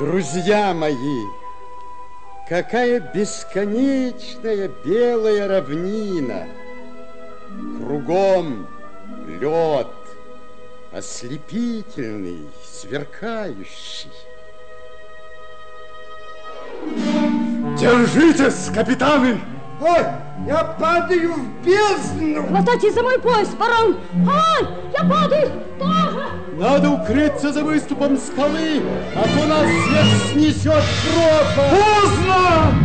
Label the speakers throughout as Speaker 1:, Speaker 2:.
Speaker 1: Друзья мои, какая бесконечная белая равнина. Кругом лед, ослепительный, сверкающий.
Speaker 2: Держитесь, капитаны!
Speaker 3: Ой, я падаю в бездну!
Speaker 4: Хватайтесь за мой пояс, барон! Ай, я падаю!
Speaker 1: Надо укрыться за выступом скалы, а то нас всех снесет пропасть!
Speaker 2: Поздно!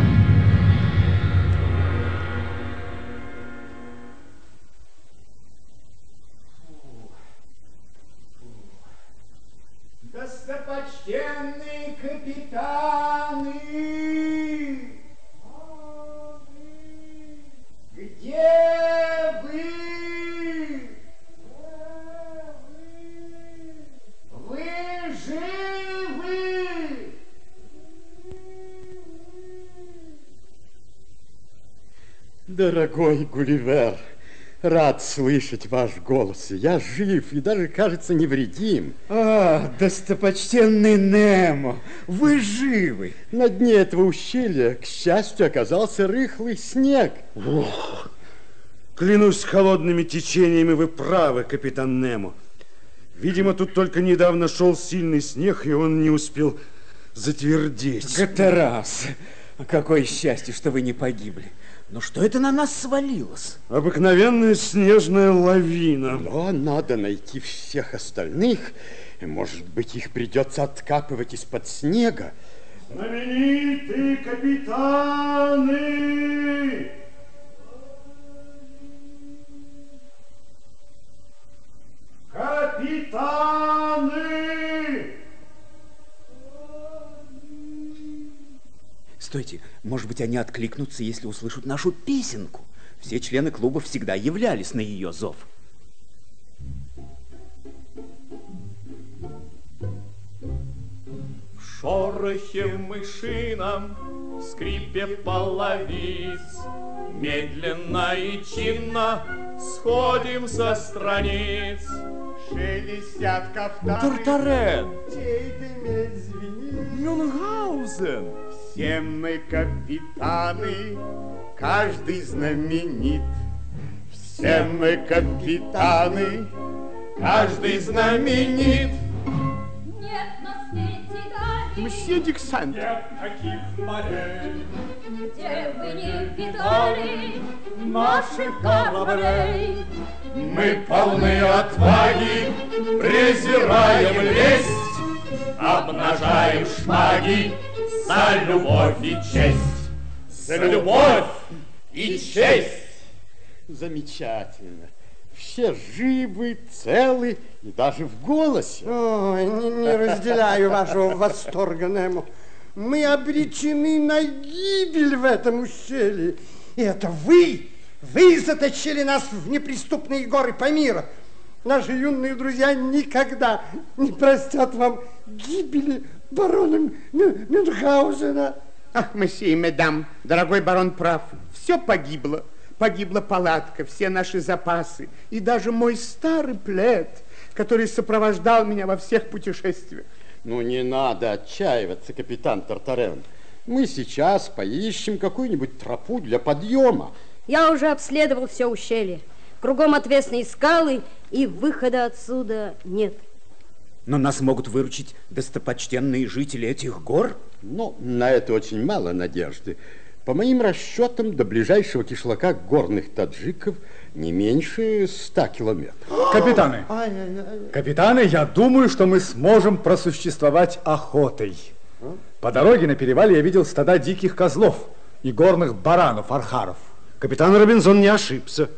Speaker 1: Дорогой Гулливер, рад слышать ваш голос. Я жив и даже, кажется, невредим.
Speaker 3: А, достопочтенный Немо, вы живы?
Speaker 1: На дне этого ущелья, к счастью, оказался рыхлый снег.
Speaker 2: Ох, клянусь холодными течениями, вы правы, капитан Немо. Видимо, тут только недавно шел сильный снег, и он не успел затвердеть.
Speaker 3: Гатерас, какое счастье, что вы не погибли. Но что это на нас свалилось?
Speaker 2: Обыкновенная снежная лавина.
Speaker 1: Но надо найти всех остальных. И, Может быть, их придется откапывать из-под снега.
Speaker 2: Знаменитые капитаны! Капитаны!
Speaker 3: Стойте, может быть, они откликнутся, если услышат нашу песенку. Все члены клуба всегда являлись на ее зов.
Speaker 5: Шорохе мышином, в скрипе половиц, Медленно и чинно сходим со страниц.
Speaker 6: Шелестят кафтаны.
Speaker 5: Тартарен,
Speaker 6: медь звенит.
Speaker 5: Мюнхгаузен,
Speaker 6: Все мы капитаны, каждый знаменит. Все мы капитаны, каждый знаменит. Мсье Диксант,
Speaker 5: нет таких морей,
Speaker 4: где вы не видали наших кораблей.
Speaker 6: мы полны отваги, презираем лесть, обнажаем шпаги за любовь и честь. За любовь и честь.
Speaker 1: Замечательно. Все живы, целы и даже в голосе.
Speaker 7: Ой, не, не разделяю вашего восторга, Немо. Мы обречены на гибель в этом ущелье. И это вы, вы заточили нас в неприступные горы Памира. Наши юные друзья никогда не простят вам гибели барона Мю- Мюнхгаузена.
Speaker 6: Ах, месье и медам, дорогой барон прав. Все погибло. Погибла палатка, все наши запасы. И даже мой старый плед, который сопровождал меня во всех путешествиях.
Speaker 1: Ну, не надо отчаиваться, капитан Тартарен. Мы сейчас поищем какую-нибудь тропу для подъема.
Speaker 4: Я уже обследовал все ущелье. Кругом отвесные скалы, и выхода отсюда нет.
Speaker 3: Но нас могут выручить достопочтенные жители этих гор.
Speaker 1: Но на это очень мало надежды. По моим расчетам, до ближайшего кишлака горных таджиков не меньше ста километров.
Speaker 2: Капитаны, капитаны, я думаю, что мы сможем просуществовать охотой. По дороге на перевале я видел стада диких козлов и горных баранов, архаров. Капитан Робинзон не ошибся.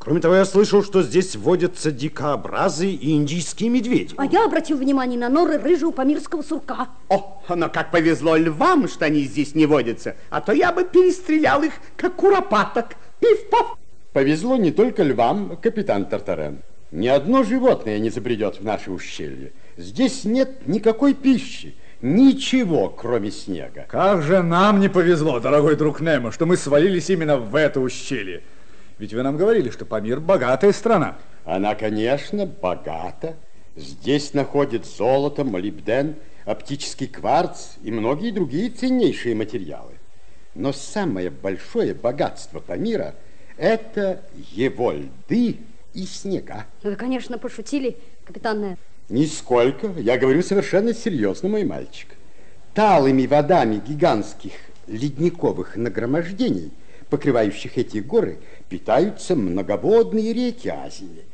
Speaker 2: Кроме того, я слышал, что здесь водятся дикообразы и индийские медведи.
Speaker 4: А я обратил внимание на норы рыжего памирского сурка.
Speaker 6: О, но как повезло львам, что они здесь не водятся, а то я бы перестрелял их, как куропаток. Пиф-паф.
Speaker 1: Повезло не только львам, капитан Тартарен. Ни одно животное не забредет в наше ущелье. Здесь нет никакой пищи, ничего, кроме снега.
Speaker 2: Как же нам не повезло, дорогой друг Немо, что мы свалились именно в это ущелье. Ведь вы нам говорили, что Памир богатая страна.
Speaker 1: Она, конечно, богата, Здесь находят золото, молибден, оптический кварц и многие другие ценнейшие материалы. Но самое большое богатство Памира – это его льды и снега.
Speaker 4: Вы, конечно, пошутили, капитан Нер.
Speaker 1: Нисколько. Я говорю совершенно серьезно, мой мальчик. Талыми водами гигантских ледниковых нагромождений, покрывающих эти горы, питаются многоводные реки Азии.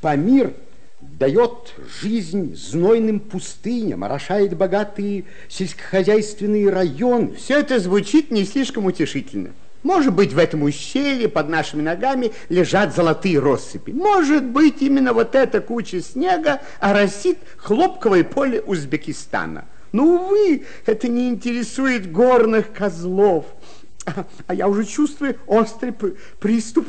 Speaker 1: Памир дает жизнь знойным пустыням, орошает богатые сельскохозяйственные районы.
Speaker 6: Все это звучит не слишком утешительно. Может быть, в этом ущелье под нашими ногами лежат золотые россыпи. Может быть, именно вот эта куча снега оросит хлопковое поле Узбекистана. Но, увы, это не интересует горных козлов. А, а я уже чувствую острый приступ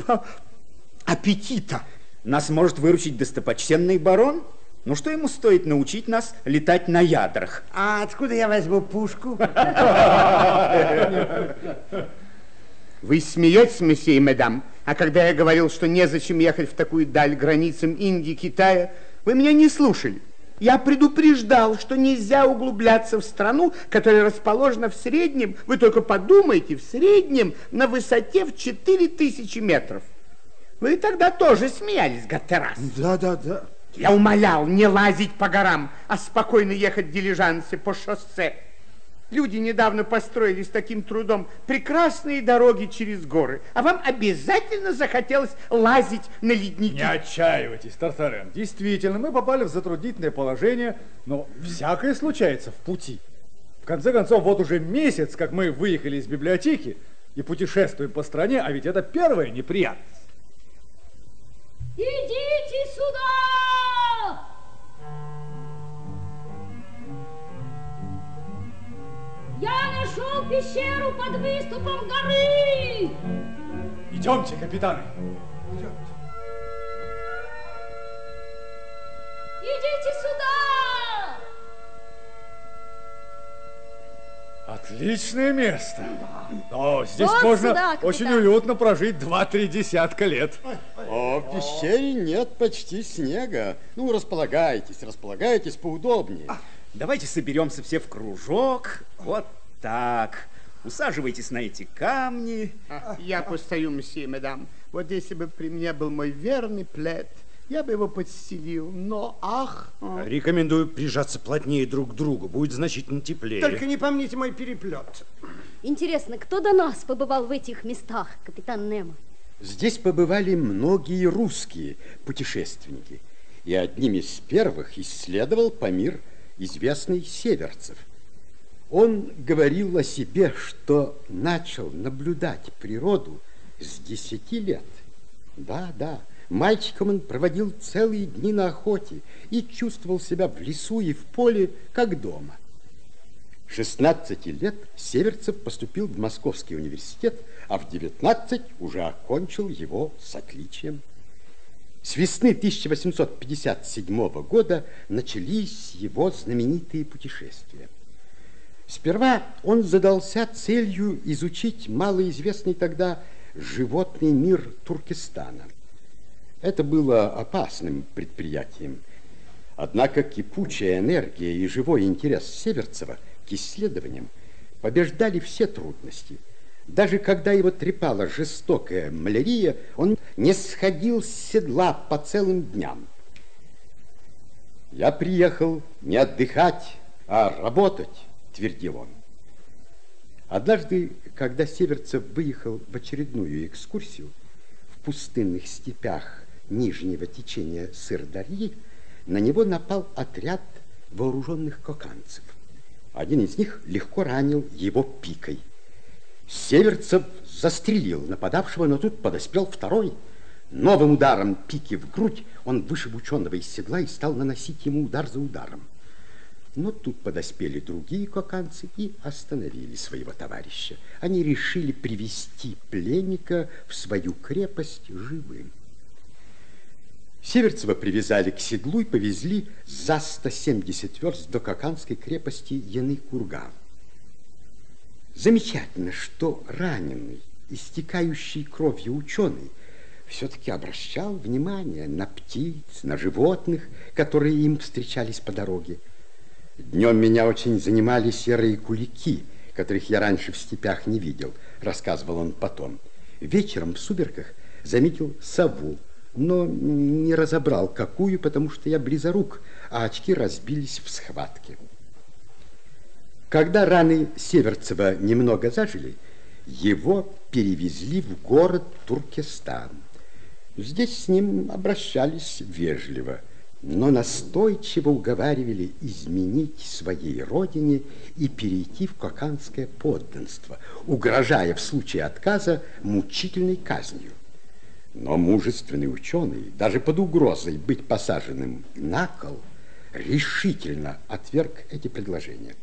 Speaker 6: аппетита.
Speaker 3: Нас может выручить достопочтенный барон? Ну что ему стоит научить нас летать на ядрах?
Speaker 7: А откуда я возьму пушку?
Speaker 6: Вы смеетесь, месье и мадам, а когда я говорил, что незачем ехать в такую даль границам Индии, Китая, вы меня не слушали. Я предупреждал, что нельзя углубляться в страну, которая расположена в среднем, вы только подумайте, в среднем на высоте в 4000 метров. Вы тогда тоже смеялись, Гаттерас.
Speaker 7: Да, да, да.
Speaker 6: Я умолял не лазить по горам, а спокойно ехать в дилижансе по шоссе. Люди недавно построили с таким трудом прекрасные дороги через горы, а вам обязательно захотелось лазить на ледники.
Speaker 2: Не отчаивайтесь, Тартарен. Действительно, мы попали в затруднительное положение, но всякое случается в пути. В конце концов, вот уже месяц, как мы выехали из библиотеки и путешествуем по стране, а ведь это первая неприятность.
Speaker 8: Идите сюда! Я нашел пещеру под выступом горы!
Speaker 2: Идемте, капитаны. Идемте.
Speaker 8: Идите сюда!
Speaker 2: Отличное место. О, здесь
Speaker 4: Вот
Speaker 2: можно
Speaker 4: сюда, капитан.
Speaker 2: очень уютно прожить два-три десятка лет.
Speaker 1: О, в пещере нет почти снега. Ну, располагайтесь, располагайтесь поудобнее.
Speaker 3: Давайте соберемся все в кружок. Вот так. Усаживайтесь на эти камни.
Speaker 6: Я постою, месье, мадам. Вот если бы при мне был мой верный плед, я бы его подстелил. Но, ах, а.
Speaker 9: Рекомендую прижаться плотнее друг к другу, будет значительно теплее.
Speaker 7: Только не помните мой переплет.
Speaker 4: Интересно, кто до нас побывал в этих местах, капитан Немо?
Speaker 1: Здесь побывали многие русские путешественники. И одним из первых исследовал Памир известный Северцев. Он говорил о себе, что начал наблюдать природу с 10 лет. Да, да, мальчиком он проводил целые дни на охоте и чувствовал себя в лесу и в поле, как дома. 16 лет Северцев поступил в Московский университет, а в 19 уже окончил его с отличием. С весны 1857 года начались его знаменитые путешествия. Сперва он задался целью изучить малоизвестный тогда животный мир Туркестана. Это было опасным предприятием. Однако кипучая энергия и живой интерес Северцева к исследованиям побеждали все трудности. Даже когда его трепала жестокая малярия, он не сходил с седла по целым дням. «Я приехал не отдыхать, а работать», — твердил он. Однажды, когда Северцев выехал в очередную экскурсию в пустынных степях нижнего течения Сырдарьи, на него напал отряд вооруженных коканцев. Один из них легко ранил его пикой. Северцев застрелил нападавшего, но тут подоспел второй. Новым ударом пики в грудь он вышиб ученого из седла и стал наносить ему удар за ударом. Но тут подоспели другие коканцы и остановили своего товарища. Они решили привести пленника в свою крепость живым. Северцева привязали к седлу и повезли за 170 верст до Коканской крепости Яны-Курган. Замечательно, что раненый, истекающий кровью ученый, все-таки обращал внимание на птиц, на животных, которые им встречались по дороге. Днем меня очень занимали серые кулики, которых я раньше в степях не видел, рассказывал он потом. Вечером в сумерках заметил сову, но не разобрал, какую, потому что я близорук, а очки разбились в схватке. Когда раны Северцева немного зажили, его перевезли в город Туркестан. Здесь с ним обращались вежливо, но настойчиво уговаривали изменить своей родине и перейти в коканское подданство, угрожая в случае отказа мучительной казнью. Но мужественный ученый, даже под угрозой быть посаженным на кол, решительно отверг эти предложения.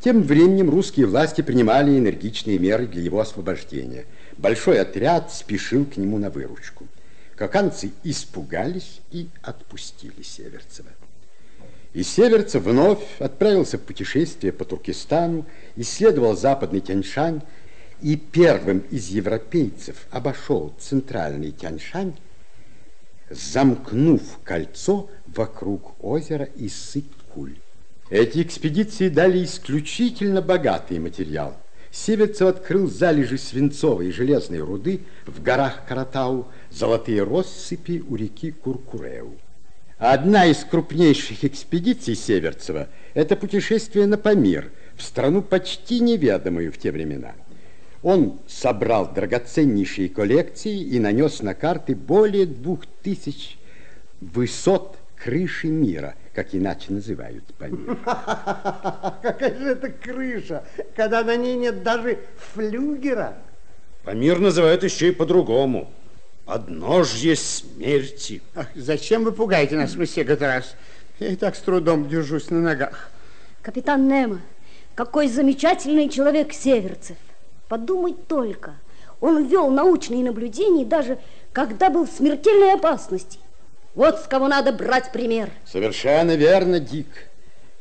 Speaker 1: Тем временем русские власти принимали энергичные меры для его освобождения – Большой отряд спешил к нему на выручку. Коканцы испугались и отпустили Северцева. И Северцев вновь отправился в путешествие по Туркестану, исследовал западный Тяньшань и первым из европейцев обошел центральный Тяньшань, замкнув кольцо вокруг озера Иссык-Куль. Эти экспедиции дали исключительно богатый материал – Северцев открыл залежи свинцовой и железной руды в горах Каратау, золотые россыпи у реки Куркуреу. Одна из крупнейших экспедиций Северцева – это путешествие на Памир, в страну почти неведомую в те времена. Он собрал драгоценнейшие коллекции и нанес на карты более двух тысяч высот крыши мира, как иначе называют Памир.
Speaker 7: Какая же это крыша, когда на ней нет даже флюгера?
Speaker 9: Памир называют еще и по-другому. Подножье смерти.
Speaker 6: Ах, зачем вы пугаете нас, месье Гатерас? Я и так с трудом держусь на ногах.
Speaker 4: Капитан Немо, какой замечательный человек Северцев. Подумать только, он вел научные наблюдения даже когда был в смертельной опасности. Вот с кого надо брать пример.
Speaker 1: Совершенно верно, Дик.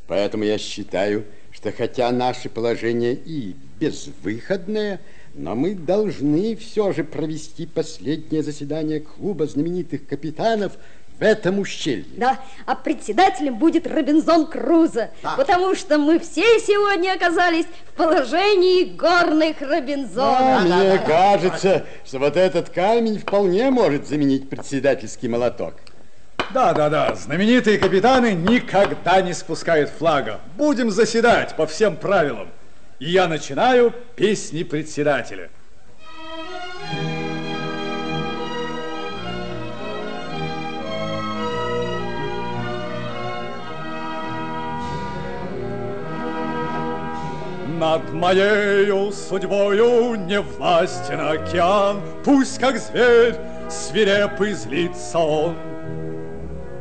Speaker 1: Поэтому я считаю, что хотя наше положение и безвыходное, но мы должны все же провести последнее заседание клуба знаменитых капитанов в этом ущелье.
Speaker 4: Да, а председателем будет Робинзон Крузо, да. потому что мы все сегодня оказались в положении горных Робинзонов.
Speaker 1: Да, да, мне да, кажется, да. что вот этот камень вполне может заменить председательский молоток.
Speaker 2: Да, да, да. Знаменитые капитаны никогда не спускают флага. Будем заседать по всем правилам. И я начинаю песни председателя. Над моею судьбою не властен океан, Пусть как зверь свирепый злится он.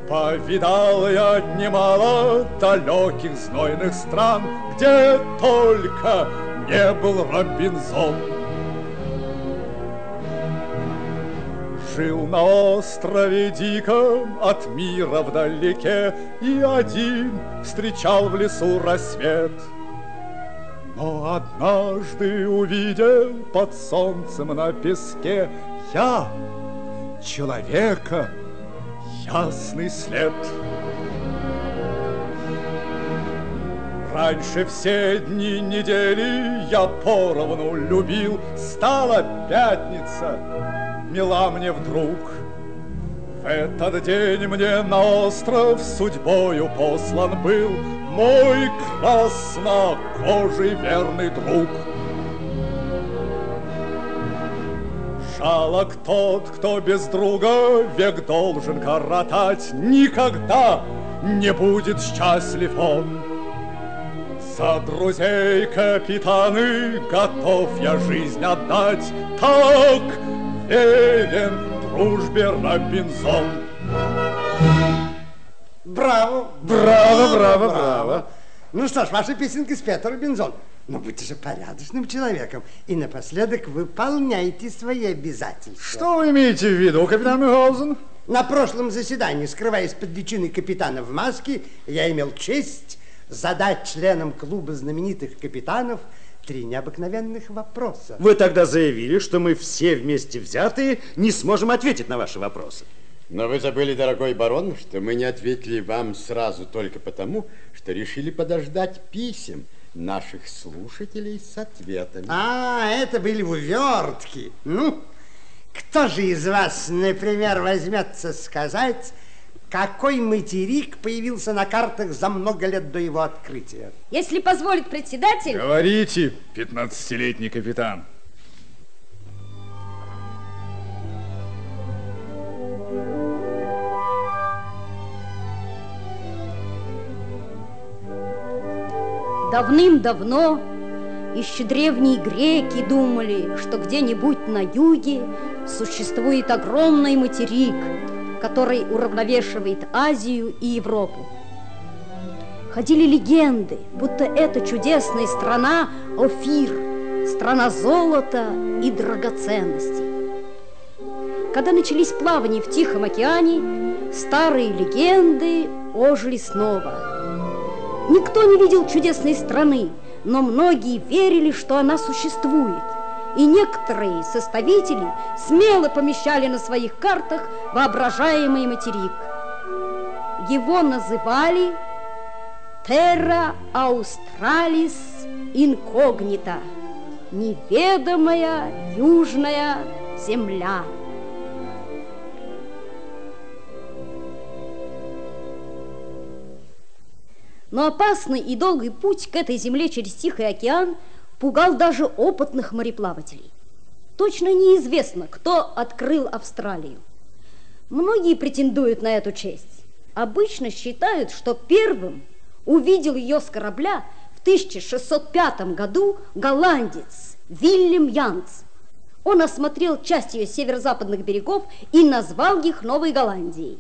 Speaker 2: Повидал я немало далеких знойных стран, Где только не был Робинзон. Жил на острове диком от мира вдалеке И один встречал в лесу рассвет. Но однажды увидел под солнцем на песке Я человека, ясный след. Раньше все дни недели я поровну любил, Стала пятница, мила мне вдруг. В этот день мне на остров судьбою послан был Мой краснокожий верный друг. Жалок тот, кто без друга век должен коротать, Никогда не будет счастлив он. За друзей капитаны готов я жизнь отдать, Так верен дружбе Робинзон.
Speaker 7: Браво!
Speaker 2: Браво, браво, браво!
Speaker 7: Ну что ж, ваша песенка спета, Робинзон. Но будьте же порядочным человеком и напоследок выполняйте свои обязательства.
Speaker 2: Что вы имеете в виду, капитан Мюхаузен?
Speaker 7: На прошлом заседании, скрываясь под личиной капитана в маске, я имел честь задать членам клуба знаменитых капитанов три необыкновенных вопроса.
Speaker 9: Вы тогда заявили, что мы все вместе взятые не сможем ответить на ваши вопросы.
Speaker 1: Но вы забыли, дорогой барон, что мы не ответили вам сразу только потому, что решили подождать писем наших слушателей с ответами.
Speaker 7: А, это были увертки. Ну, кто же из вас, например, возьмется сказать, какой материк появился на картах за много лет до его открытия?
Speaker 4: Если позволит председатель...
Speaker 2: Говорите, 15-летний капитан.
Speaker 4: Давным-давно еще древние греки думали, что где-нибудь на юге существует огромный материк, который уравновешивает Азию и Европу. Ходили легенды, будто это чудесная страна Офир, страна золота и драгоценностей. Когда начались плавания в Тихом океане, старые легенды ожили снова – Никто не видел чудесной страны, но многие верили, что она существует. И некоторые составители смело помещали на своих картах воображаемый материк. Его называли Terra Australis Incognita – неведомая южная земля. Но опасный и долгий путь к этой земле через Тихий океан пугал даже опытных мореплавателей. Точно неизвестно, кто открыл Австралию. Многие претендуют на эту честь. Обычно считают, что первым увидел ее с корабля в 1605 году голландец Вильям Янц. Он осмотрел часть ее северо-западных берегов и назвал их Новой Голландией.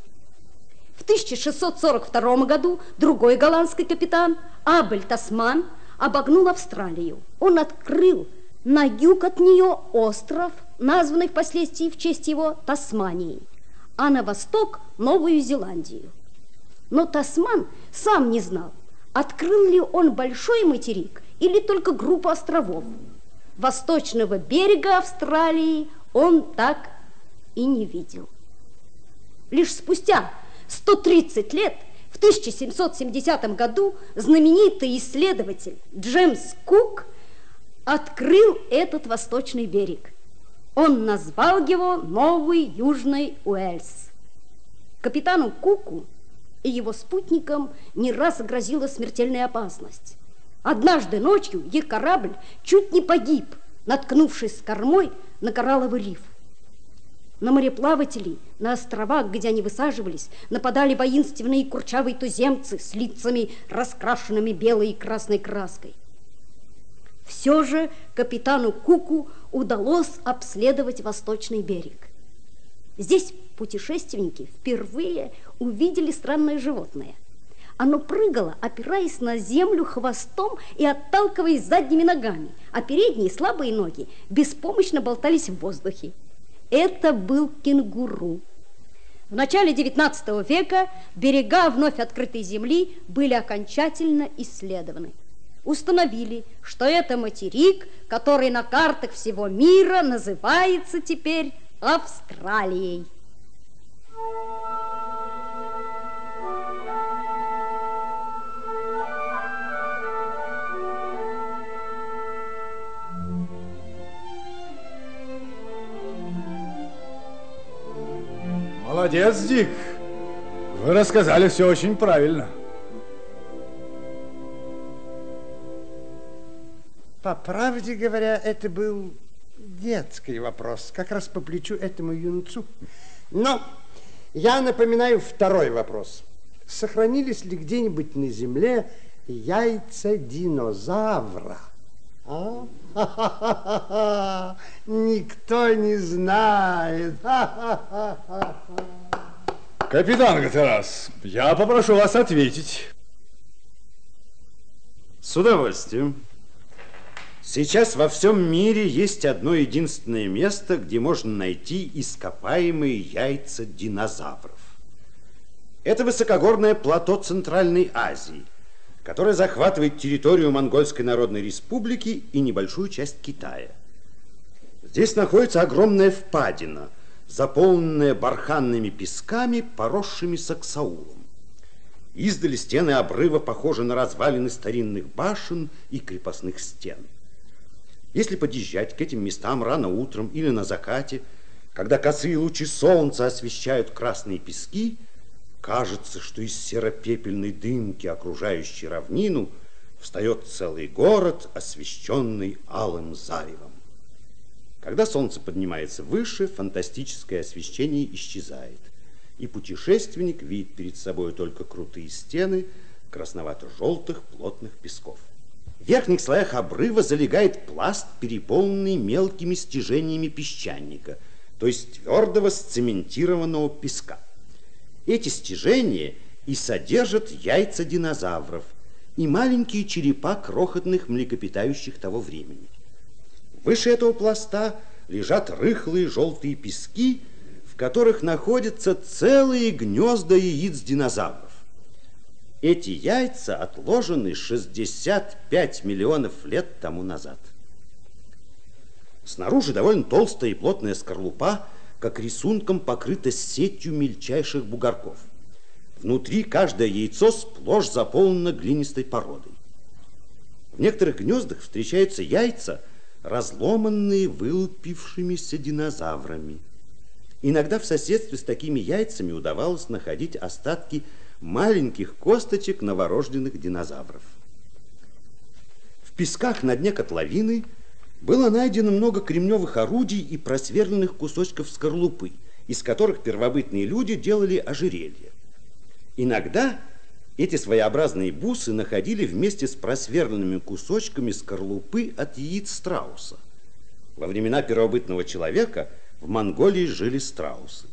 Speaker 4: В 1642 году другой голландский капитан Абель Тасман обогнул Австралию. Он открыл на юг от нее остров, названный впоследствии в честь его Тасманией, а на восток – Новую Зеландию. Но Тасман сам не знал, открыл ли он большой материк или только группу островов. Восточного берега Австралии он так и не видел. Лишь спустя 130 лет в 1770 году знаменитый исследователь Джеймс Кук открыл этот восточный берег. Он назвал его Новый Южный Уэльс. Капитану Куку и его спутникам не раз грозила смертельная опасность. Однажды ночью их корабль чуть не погиб, наткнувшись с кормой на коралловый риф. На мореплавателей, на островах, где они высаживались, нападали воинственные курчавые туземцы с лицами, раскрашенными белой и красной краской. Все же капитану Куку удалось обследовать восточный берег. Здесь путешественники впервые увидели странное животное. Оно прыгало, опираясь на землю хвостом и отталкиваясь задними ногами, а передние слабые ноги беспомощно болтались в воздухе. Это был кенгуру. В начале XIX века берега вновь открытой земли были окончательно исследованы. Установили, что это материк, который на картах всего мира называется теперь Австралией.
Speaker 2: Молодец, Дик. Вы рассказали все очень правильно.
Speaker 7: По правде говоря, это был детский вопрос, как раз по плечу этому юнцу. Но я напоминаю второй вопрос. Сохранились ли где-нибудь на Земле яйца динозавра? А? Никто не знает.
Speaker 2: Капитан Гатерас, я попрошу вас ответить.
Speaker 9: С удовольствием. Сейчас во всем мире есть одно единственное место, где можно найти ископаемые яйца динозавров. Это высокогорное плато Центральной Азии – которая захватывает территорию Монгольской Народной Республики и небольшую часть Китая. Здесь находится огромная впадина, заполненная барханными песками, поросшими саксаулом. Издали стены обрыва похожи на развалины старинных башен и крепостных стен. Если подъезжать к этим местам рано утром или на закате, когда косые лучи солнца освещают красные пески, кажется, что из серопепельной дымки, окружающей равнину, встает целый город, освещенный алым заревом. Когда солнце поднимается выше, фантастическое освещение исчезает, и путешественник видит перед собой только крутые стены красновато-желтых плотных песков. В верхних слоях обрыва залегает пласт, переполненный мелкими стяжениями песчаника, то есть твердого сцементированного песка. Эти стяжения и содержат яйца динозавров и маленькие черепа крохотных млекопитающих того времени. Выше этого пласта лежат рыхлые желтые пески, в которых находятся целые гнезда яиц динозавров. Эти яйца отложены 65 миллионов лет тому назад. Снаружи довольно толстая и плотная скорлупа, как рисунком покрыта сетью мельчайших бугорков. Внутри каждое яйцо сплошь заполнено глинистой породой. В некоторых гнездах встречаются яйца, разломанные вылупившимися динозаврами. Иногда в соседстве с такими яйцами удавалось находить остатки маленьких косточек новорожденных динозавров. В песках на дне котловины было найдено много кремневых орудий и просверленных кусочков скорлупы, из которых первобытные люди делали ожерелья. Иногда эти своеобразные бусы находили вместе с просверленными кусочками скорлупы от яиц страуса. Во времена первобытного человека в Монголии жили страусы.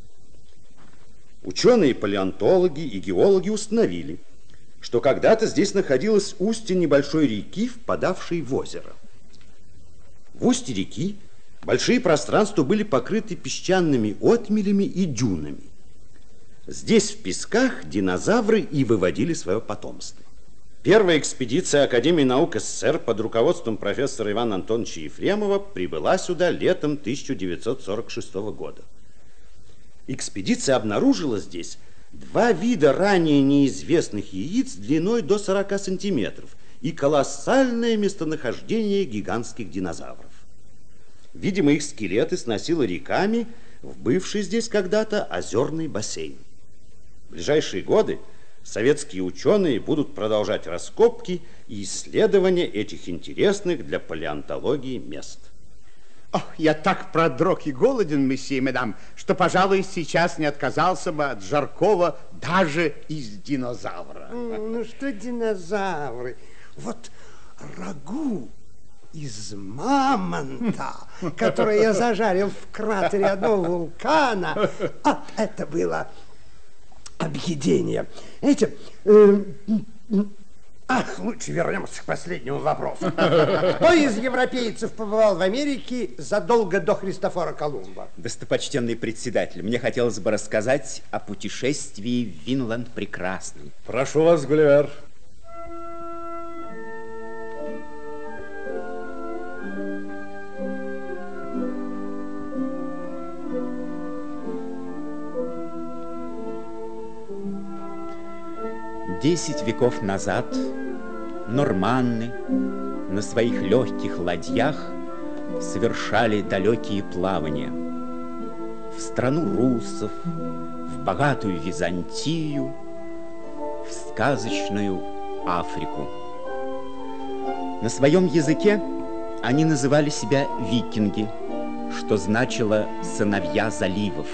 Speaker 9: Ученые-палеонтологи и геологи установили, что когда-то здесь находилось устье небольшой реки, впадавшей в озеро. В устье реки большие пространства были покрыты песчаными отмелями и дюнами. Здесь, в песках, динозавры и выводили свое потомство. Первая экспедиция Академии наук СССР под руководством профессора Ивана Антоновича Ефремова прибыла сюда летом 1946 года. Экспедиция обнаружила здесь два вида ранее неизвестных яиц длиной до 40 сантиметров и колоссальное местонахождение гигантских динозавров. Видимо, их скелеты сносило реками в бывший здесь когда-то озерный бассейн. В ближайшие годы советские ученые будут продолжать раскопки и исследования этих интересных для палеонтологии мест.
Speaker 6: Ох, я так продрог и голоден, месье медам, что, пожалуй, сейчас не отказался бы от жаркого даже из динозавра.
Speaker 7: Ну что динозавры? Вот рагу из мамонта, который я зажарил в кратере одного вулкана. А это было объедение. Эти... Э, Ах, лучше вернемся к последнему вопросу. Кто из европейцев побывал в Америке задолго до Христофора Колумба?
Speaker 3: Достопочтенный председатель, мне хотелось бы рассказать о путешествии в Винланд прекрасный.
Speaker 2: Прошу вас, Гулливер.
Speaker 3: Десять веков назад норманны на своих легких ладьях совершали далекие плавания в страну русов, в богатую Византию, в сказочную Африку. На своем языке они называли себя викинги, что значило «сыновья заливов».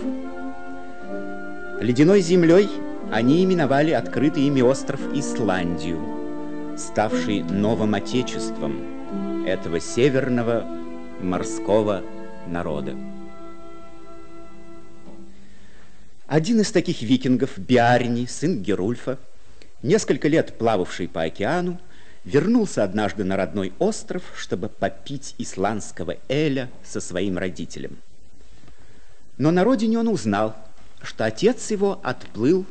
Speaker 3: Ледяной землей – они именовали открытый ими остров Исландию, ставший новым отечеством этого северного морского народа. Один из таких викингов, Биарни, сын Герульфа, несколько лет плававший по океану, вернулся однажды на родной остров, чтобы попить исландского эля со своим родителем. Но на родине он узнал, что отец его отплыл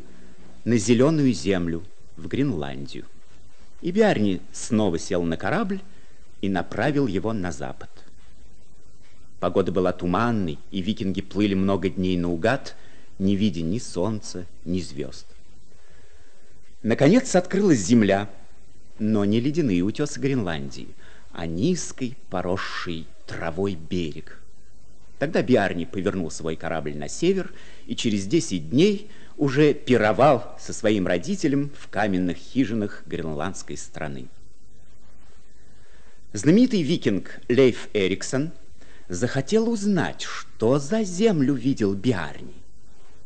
Speaker 3: на зеленую землю, в Гренландию. И Биарни снова сел на корабль и направил его на запад. Погода была туманной, и викинги плыли много дней наугад, не видя ни солнца, ни звезд. Наконец открылась земля, но не ледяные утесы Гренландии, а низкий, поросший травой берег. Тогда Биарни повернул свой корабль на север и через 10 дней уже пировал со своим родителем в каменных хижинах гренландской страны. Знаменитый викинг Лейф Эриксон захотел узнать, что за землю видел Биарни.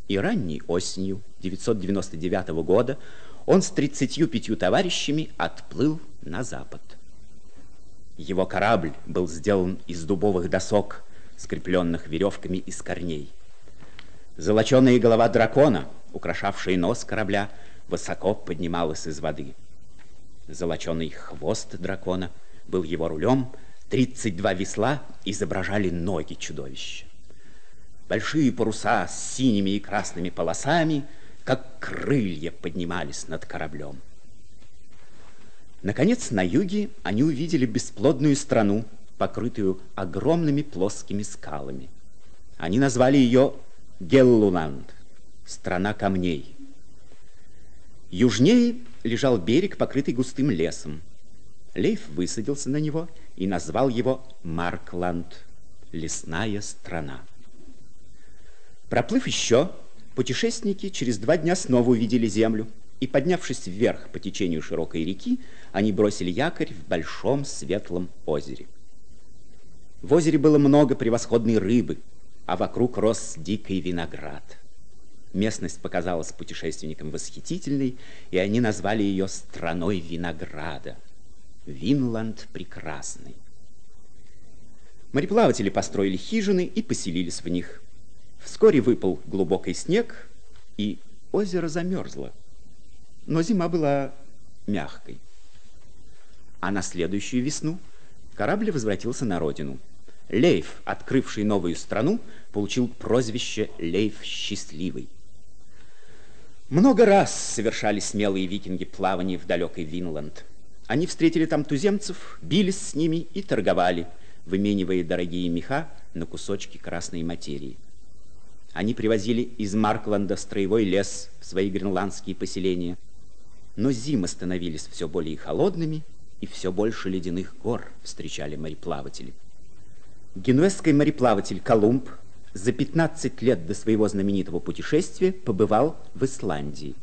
Speaker 3: И ранней осенью 999 года он с 35 товарищами отплыл на запад. Его корабль был сделан из дубовых досок, скрепленных веревками из корней. Золоченая голова дракона, украшавшая нос корабля, высоко поднималась из воды. Золоченый хвост дракона был его рулем, 32 весла изображали ноги чудовища. Большие паруса с синими и красными полосами, как крылья, поднимались над кораблем. Наконец, на юге они увидели бесплодную страну, покрытую огромными плоскими скалами. Они назвали ее Геллуланд, страна камней. Южнее лежал берег, покрытый густым лесом. Лейф высадился на него и назвал его Маркланд, лесная страна. Проплыв еще, путешественники через два дня снова увидели землю, и, поднявшись вверх по течению широкой реки, они бросили якорь в большом светлом озере. В озере было много превосходной рыбы, а вокруг рос дикий виноград. Местность показалась путешественникам восхитительной, и они назвали ее «страной винограда». Винланд прекрасный. Мореплаватели построили хижины и поселились в них. Вскоре выпал глубокий снег, и озеро замерзло. Но зима была мягкой. А на следующую весну корабль возвратился на родину – Лейф, открывший новую страну, получил прозвище Лейф Счастливый. Много раз совершали смелые викинги плавание в далекий Винланд. Они встретили там туземцев, бились с ними и торговали, выменивая дорогие меха на кусочки красной материи. Они привозили из Маркланда строевой лес в свои гренландские поселения. Но зимы становились все более холодными, и все больше ледяных гор встречали мореплаватели. Генуэзский мореплаватель Колумб за 15 лет до своего знаменитого путешествия побывал в Исландии.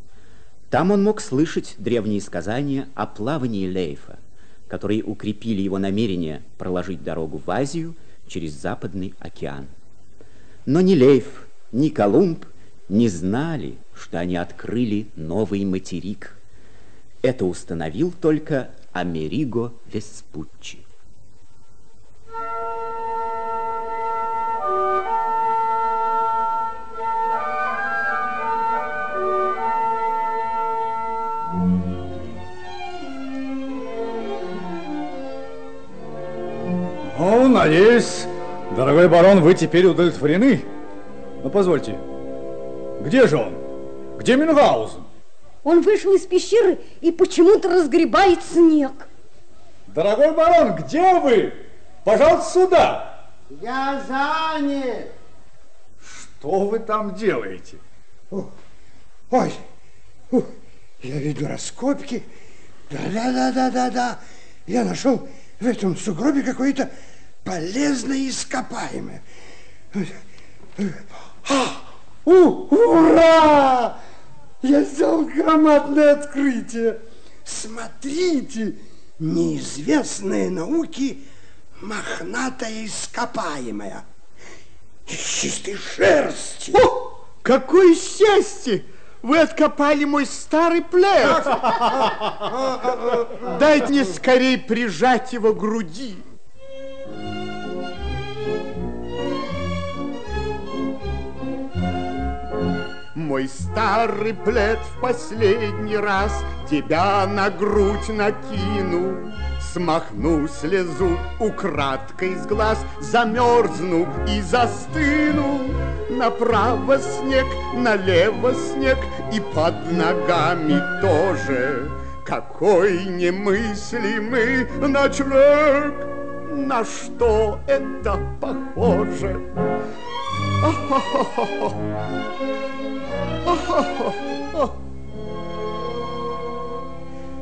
Speaker 3: Там он мог слышать древние сказания о плавании Лейфа, которые укрепили его намерение проложить дорогу в Азию через Западный океан. Но ни Лейф, ни Колумб не знали, что они открыли новый материк. Это установил только Америго Веспуччи.
Speaker 2: Ну, надеюсь, дорогой барон, вы теперь удовлетворены. Но позвольте, где же он? Где Мюнхгаузен?
Speaker 4: Он вышел из пещеры и почему-то разгребает снег.
Speaker 2: Дорогой барон, где вы? Пожалуйста, сюда.
Speaker 7: Я занят.
Speaker 2: Что вы там делаете?
Speaker 7: Ой, я веду раскопки. Да-да-да-да-да-да. Я нашел в этом сугробе какое-то полезное ископаемое. А, у, ура! Я сделал громадное открытие. Смотрите, неизвестные науки мохнатая ископаемая. Из чистой шерсти.
Speaker 6: О, какое счастье! Вы откопали мой старый плед. Дайте мне скорее прижать его к груди. Мой старый плед в последний раз Тебя на грудь накину. Смахну слезу украдкой с глаз, Замерзну и застыну. Направо снег, налево снег, И под ногами тоже. Какой немыслимый ночлег! На что это похоже?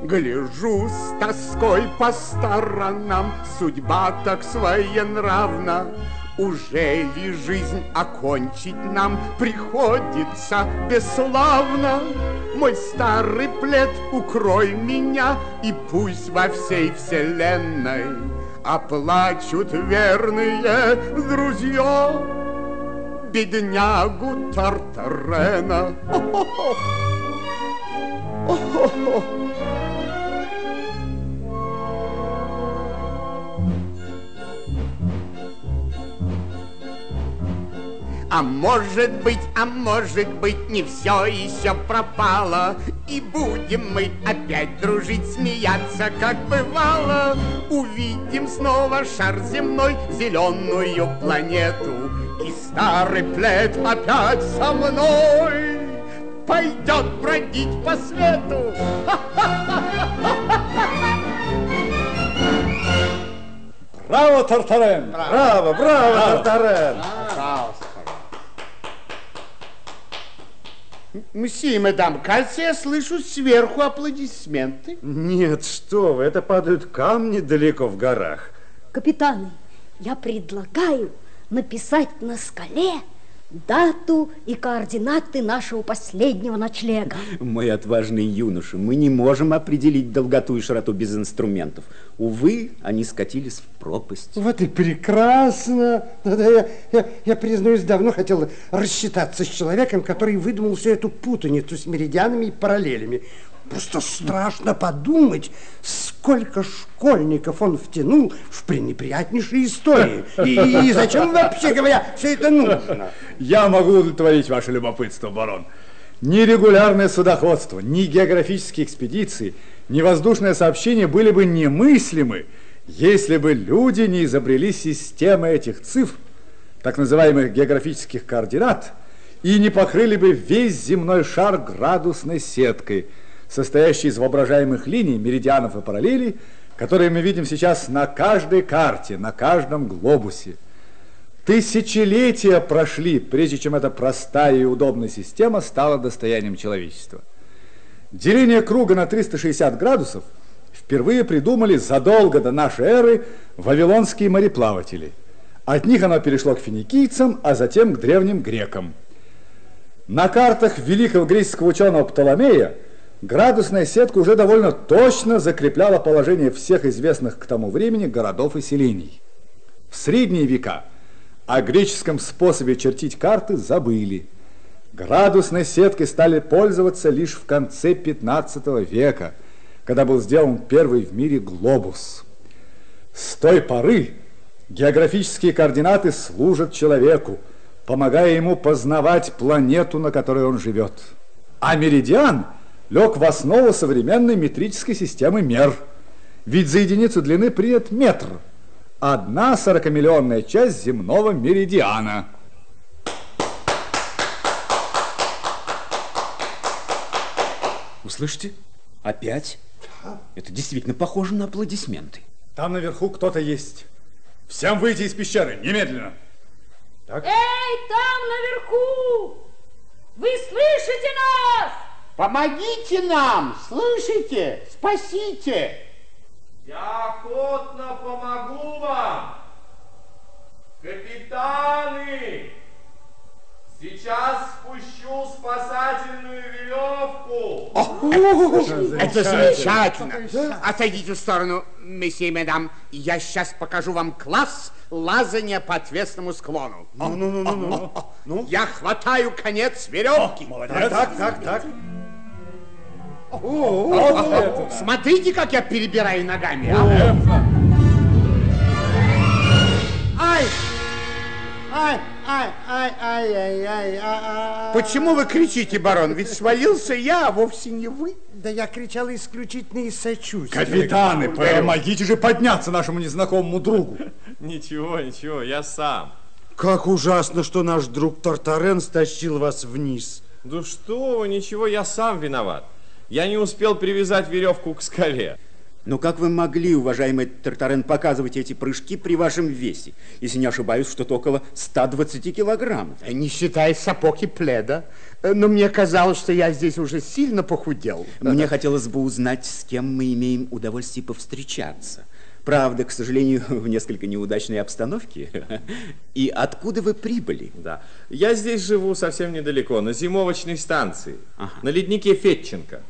Speaker 6: Гляжу с тоской по сторонам, Судьба так своенравна. Уже ли жизнь окончить нам приходится бесславно? Мой старый плед, укрой меня, И пусть во всей вселенной Оплачут верные друзья Беднягу Тартарена. О-хо-хо! А может быть, а может быть, не все еще пропало, И будем мы опять дружить, смеяться, как бывало. Увидим снова шар земной, зеленую планету, старый плед опять со мной пойдет бродить по свету.
Speaker 2: Браво, Тартарен!
Speaker 9: Браво, браво, Тартарен!
Speaker 6: Пожалуйста. Мсье, мадам, кажется, я слышу сверху аплодисменты.
Speaker 9: Нет, что вы, это падают камни далеко в горах.
Speaker 4: Капитаны, я предлагаю написать на скале дату и координаты нашего последнего ночлега.
Speaker 3: Мой отважный юноша, мы не можем определить долготу и широту без инструментов. Увы, они скатились в пропасть.
Speaker 7: Вот и прекрасно. Да-да, я, я, я, признаюсь, давно хотел рассчитаться с человеком, который выдумал всю эту путаницу с меридианами и параллелями. Просто страшно подумать, сколько школьников он втянул в пренеприятнейшие истории. И, и зачем вообще говоря все это нужно?
Speaker 2: Я могу удовлетворить ваше любопытство, барон. Ни регулярное судоходство, ни географические экспедиции, ни воздушное сообщение были бы немыслимы, если бы люди не изобрели системы этих цифр, так называемых географических координат, и не покрыли бы весь земной шар градусной сеткой – состоящий из воображаемых линий, меридианов и параллелей, которые мы видим сейчас на каждой карте, на каждом глобусе. Тысячелетия прошли, прежде чем эта простая и удобная система стала достоянием человечества. Деление круга на 360 градусов впервые придумали задолго до нашей эры вавилонские мореплаватели. От них оно перешло к финикийцам, а затем к древним грекам. На картах великого греческого ученого Птоломея Градусная сетка уже довольно точно закрепляла положение всех известных к тому времени городов и селений. В средние века о греческом способе чертить карты забыли. Градусной сеткой стали пользоваться лишь в конце 15 века, когда был сделан первый в мире глобус. С той поры географические координаты служат человеку, помогая ему познавать планету, на которой он живет. А меридиан – лег в основу современной метрической системы мер. Ведь за единицу длины принят метр. Одна сорокамиллионная часть земного меридиана.
Speaker 3: Услышите? Опять? Это действительно похоже на аплодисменты.
Speaker 2: Там наверху кто-то есть. Всем выйти из пещеры, немедленно.
Speaker 8: Так. Эй, там наверху! Вы слышите нас?
Speaker 6: Помогите нам, слышите? Спасите!
Speaker 5: Я охотно помогу вам. Капитаны, сейчас спущу спасательную веревку.
Speaker 6: это замечательно. Отойдите в сторону, месье мадам. Я сейчас покажу вам класс лазания по отвесному склону.
Speaker 7: Ну, ну, ну, ну,
Speaker 6: ну. Я хватаю конец веревки.
Speaker 2: Молодец. Так, так, так.
Speaker 6: Смотрите, как я перебираю ногами. А? Ай! Ай, ай, ай, ай, ай, ай, ай. Почему вы кричите, барон? Ведь свалился я, а вовсе не вы.
Speaker 7: Да я кричал исключительно из сочувствия.
Speaker 2: Капитаны, помогите же подняться нашему незнакомому другу.
Speaker 5: Ничего, ничего, я сам.
Speaker 9: Как ужасно, что наш друг Тартарен стащил вас вниз.
Speaker 5: Да что вы, ничего, я сам виноват. Я не успел привязать веревку к скале.
Speaker 3: Но как вы могли, уважаемый Тартарен, показывать эти прыжки при вашем весе? Если не ошибаюсь, что-то около 120 килограммов.
Speaker 6: Не считая сапог и пледа. Но мне казалось, что я здесь уже сильно похудел.
Speaker 3: Мне хотелось бы узнать, с кем мы имеем удовольствие повстречаться. Правда, к сожалению, в несколько неудачной обстановке. И откуда вы прибыли?
Speaker 5: Да. Я здесь живу совсем недалеко, на зимовочной станции, ага. на леднике Фетченко.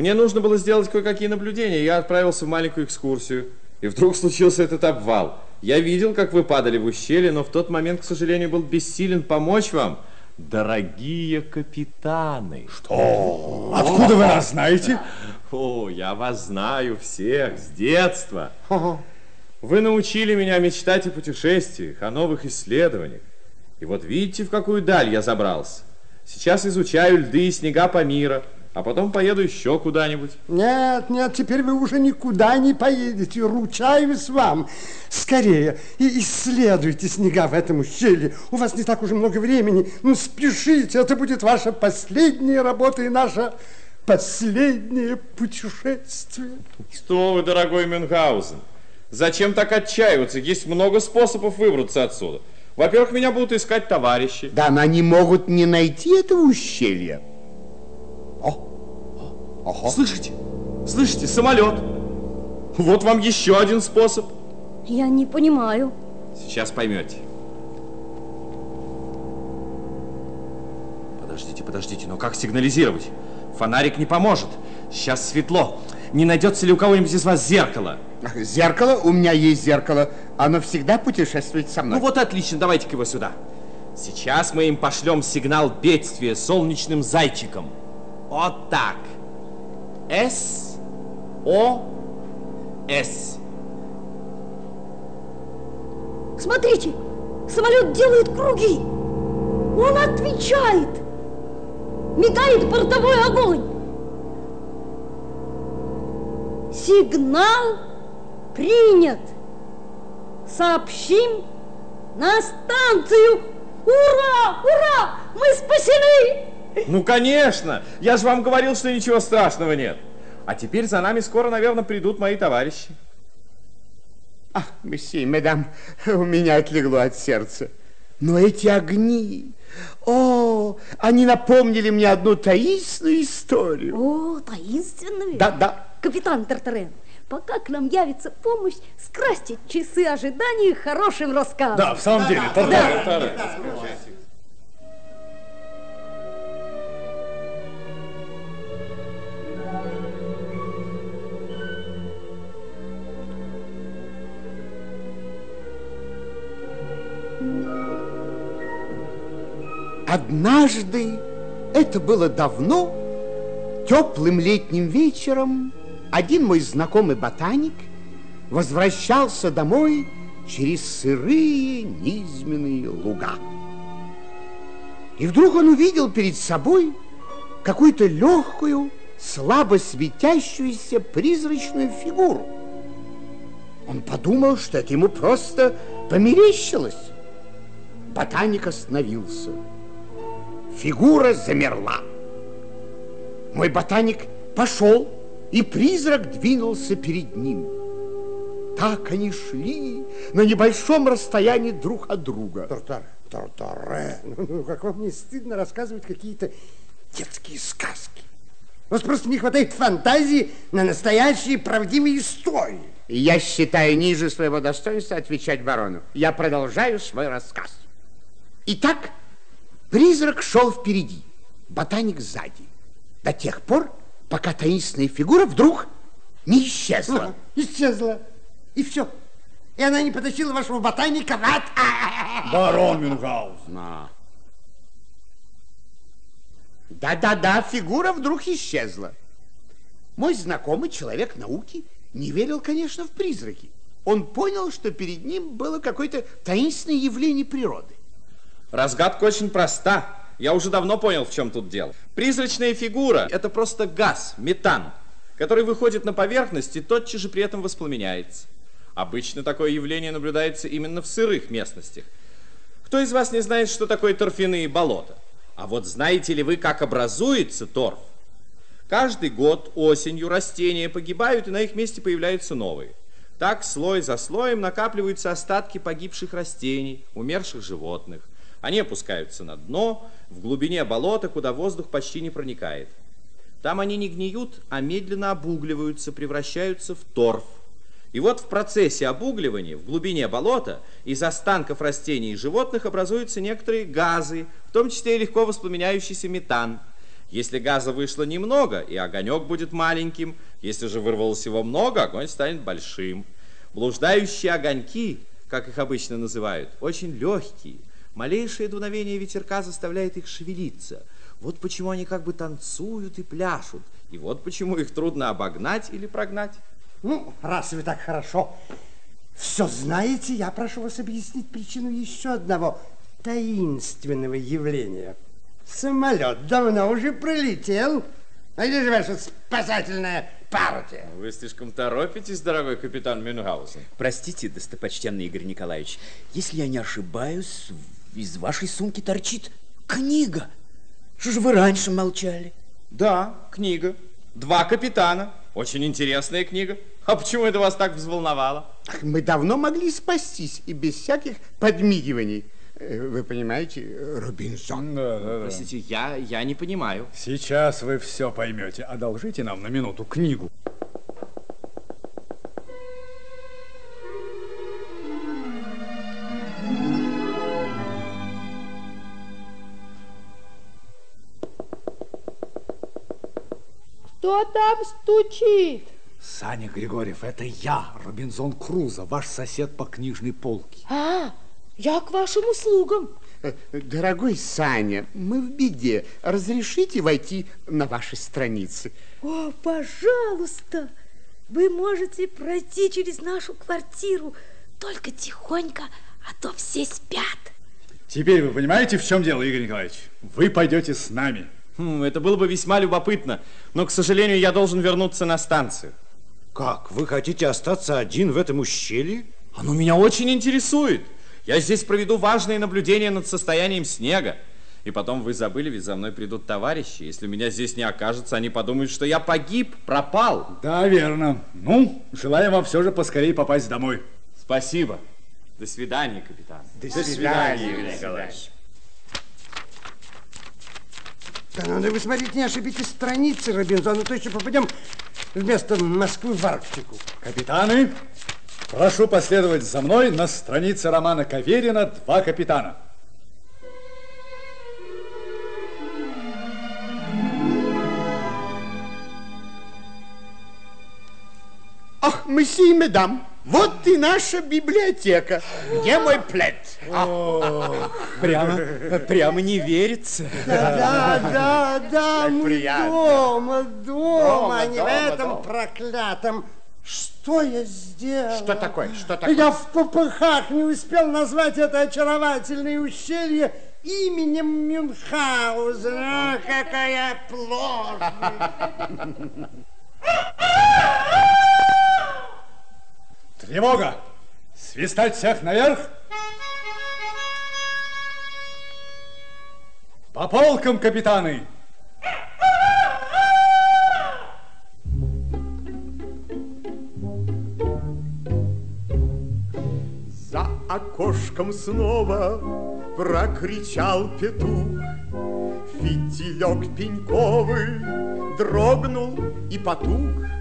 Speaker 5: Мне нужно было сделать кое-какие наблюдения. Я отправился в маленькую экскурсию. И вдруг случился этот обвал. Я видел, как вы падали в ущелье, но в тот момент, к сожалению, был бессилен помочь вам. Дорогие капитаны.
Speaker 2: Что? Откуда вы нас знаете?
Speaker 5: О, я вас знаю всех с детства. Вы научили меня мечтать о путешествиях, о новых исследованиях. И вот видите, в какую даль я забрался. Сейчас изучаю льды и снега Памира, а потом поеду еще куда-нибудь.
Speaker 7: Нет, нет, теперь вы уже никуда не поедете, ручаюсь вам. Скорее, и исследуйте снега в этом ущелье. У вас не так уже много времени. Ну, спешите, это будет ваша последняя работа и наша последнее путешествие.
Speaker 5: Что вы, дорогой Мюнхгаузен, зачем так отчаиваться? Есть много способов выбраться отсюда. Во-первых, меня будут искать товарищи.
Speaker 6: Да, но они могут не найти этого ущелья.
Speaker 5: Ага. Слышите? Слышите? Самолет. Вот вам еще один способ.
Speaker 4: Я не понимаю.
Speaker 5: Сейчас поймете. Подождите, подождите, но как сигнализировать? Фонарик не поможет. Сейчас светло. Не найдется ли у кого-нибудь из вас зеркало?
Speaker 6: Зеркало? У меня есть зеркало. Оно всегда путешествует со мной.
Speaker 5: Ну вот отлично, давайте-ка его сюда. Сейчас мы им пошлем сигнал бедствия солнечным зайчиком. Вот так. С, О, С.
Speaker 4: Смотрите, самолет делает круги. Он отвечает. Мигает бортовой огонь. Сигнал принят. Сообщим на станцию. Ура! Ура! Мы спасены!
Speaker 5: Ну, конечно! Я же вам говорил, что ничего страшного нет. А теперь за нами скоро, наверное, придут мои товарищи.
Speaker 6: Ах, месье, медам, у меня отлегло от сердца. Но эти огни, о, они напомнили мне одну таинственную историю.
Speaker 4: О, таинственную?
Speaker 6: Да, да.
Speaker 4: Капитан Тартарен, пока к нам явится помощь, скрасьте часы ожидания хорошим рассказом.
Speaker 2: Да, в самом деле, Тартарен. Да. Да.
Speaker 6: Однажды, это было давно, теплым летним вечером, один мой знакомый ботаник возвращался домой через сырые низменные луга. И вдруг он увидел перед собой какую-то легкую, слабо светящуюся призрачную фигуру. Он подумал, что это ему просто померещилось. Ботаник остановился – Фигура замерла. Мой ботаник пошел, и призрак двинулся перед ним. Так они шли на небольшом расстоянии друг от друга.
Speaker 7: Тартар, Тартаре, ну, ну как вам не стыдно рассказывать какие-то детские сказки? У вас просто не хватает фантазии на настоящие правдивые истории.
Speaker 6: Я считаю ниже своего достоинства отвечать барону. Я продолжаю свой рассказ. Итак, Призрак шел впереди, ботаник сзади. До тех пор, пока таинственная фигура вдруг не исчезла.
Speaker 7: А, исчезла. И все. И она не потащила вашего ботаника в ад.
Speaker 2: Барон Мюнхгаузен.
Speaker 6: Да-да-да, фигура вдруг исчезла. Мой знакомый человек науки не верил, конечно, в призраки. Он понял, что перед ним было какое-то таинственное явление природы.
Speaker 5: Разгадка очень проста. Я уже давно понял, в чем тут дело. Призрачная фигура – это просто газ, метан, который выходит на поверхность и тотчас же при этом воспламеняется. Обычно такое явление наблюдается именно в сырых местностях. Кто из вас не знает, что такое торфяные болота? А вот знаете ли вы, как образуется торф? Каждый год осенью растения погибают, и на их месте появляются новые. Так слой за слоем накапливаются остатки погибших растений, умерших животных. Они опускаются на дно, в глубине болота, куда воздух почти не проникает. Там они не гниют, а медленно обугливаются, превращаются в торф. И вот в процессе обугливания в глубине болота из останков растений и животных образуются некоторые газы, в том числе и легко воспламеняющийся метан – если газа вышло немного, и огонек будет маленьким. Если же вырвалось его много, огонь станет большим. Блуждающие огоньки, как их обычно называют, очень легкие. Малейшее дуновение ветерка заставляет их шевелиться. Вот почему они как бы танцуют и пляшут. И вот почему их трудно обогнать или прогнать.
Speaker 7: Ну, раз вы так хорошо все знаете, я прошу вас объяснить причину еще одного таинственного явления – Самолет давно уже пролетел. А где же ваша спасательная партия?
Speaker 5: Вы слишком торопитесь, дорогой капитан Мюнхгаузен.
Speaker 3: Простите, достопочтенный Игорь Николаевич, если я не ошибаюсь, из вашей сумки торчит книга. Что же вы раньше молчали?
Speaker 5: Да, книга. Два капитана. Очень интересная книга. А почему это вас так взволновало?
Speaker 6: Мы давно могли спастись и без всяких подмигиваний. Э, вы понимаете, Робинсон?
Speaker 5: Да, да, да. Простите, я, я не понимаю.
Speaker 2: Сейчас вы все поймете. Одолжите нам на минуту книгу.
Speaker 8: Кто там стучит?
Speaker 2: Саня Григорьев, это я, Робинзон Крузо, ваш сосед по книжной полке.
Speaker 8: А, я к вашим услугам.
Speaker 6: Э, дорогой Саня, мы в беде. Разрешите войти на ваши страницы?
Speaker 4: О, пожалуйста. Вы можете пройти через нашу квартиру, только тихонько, а то все спят.
Speaker 2: Теперь вы понимаете, в чем дело, Игорь Николаевич? Вы пойдете с нами.
Speaker 5: Хм, это было бы весьма любопытно, но, к сожалению, я должен вернуться на станцию.
Speaker 9: Как? Вы хотите остаться один в этом ущелье?
Speaker 5: Оно меня очень интересует. Я здесь проведу важные наблюдения над состоянием снега. И потом вы забыли, ведь за мной придут товарищи. Если меня здесь не окажется, они подумают, что я погиб, пропал.
Speaker 2: Да, верно. Ну, желаю вам все же поскорее попасть домой.
Speaker 5: Спасибо. До свидания, капитан.
Speaker 6: До, До свидания, Игорь Николаевич.
Speaker 7: Да надо вы смотрите, не ошибитесь страницы, Робинзон, а то еще попадем вместо Москвы в Арктику.
Speaker 2: Капитаны, Прошу последовать за мной на странице романа Каверина «Два капитана».
Speaker 6: Ах, месье и медам, вот и наша библиотека. Где мой плед?
Speaker 3: Прямо, прямо не верится.
Speaker 7: Да, да, да, мы дома, дома, а не в этом проклятом что я сделал?
Speaker 6: Что такое? Что такое?
Speaker 7: Я в попыхах не успел назвать это очаровательное ущелье именем Мюнхгаузена. Какая плохая!
Speaker 2: Тревога! Свистать всех наверх! По полкам, капитаны!
Speaker 6: окошком снова прокричал петух. Фитилек пеньковый дрогнул и потух.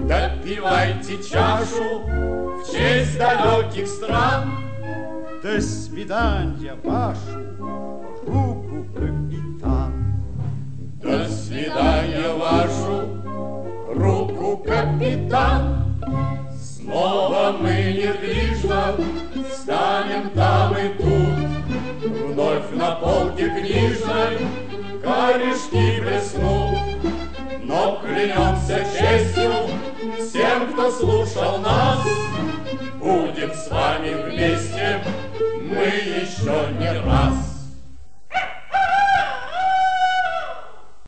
Speaker 10: Допивайте чашу в честь далеких стран.
Speaker 9: До свидания вашу руку, капитан.
Speaker 10: До свидания вашу руку, капитан. Снова мы недвижно станем там и тут. Вновь на полке книжной корешки блеснут. Но клянемся честью всем, кто слушал нас, Будем с вами вместе мы еще не раз.